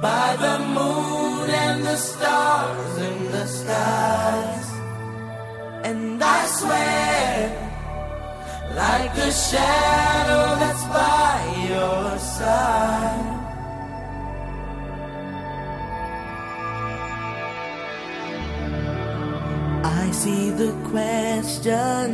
by the moon and the stars in the skies. And I swear, like the shadow that's by your side. I see the question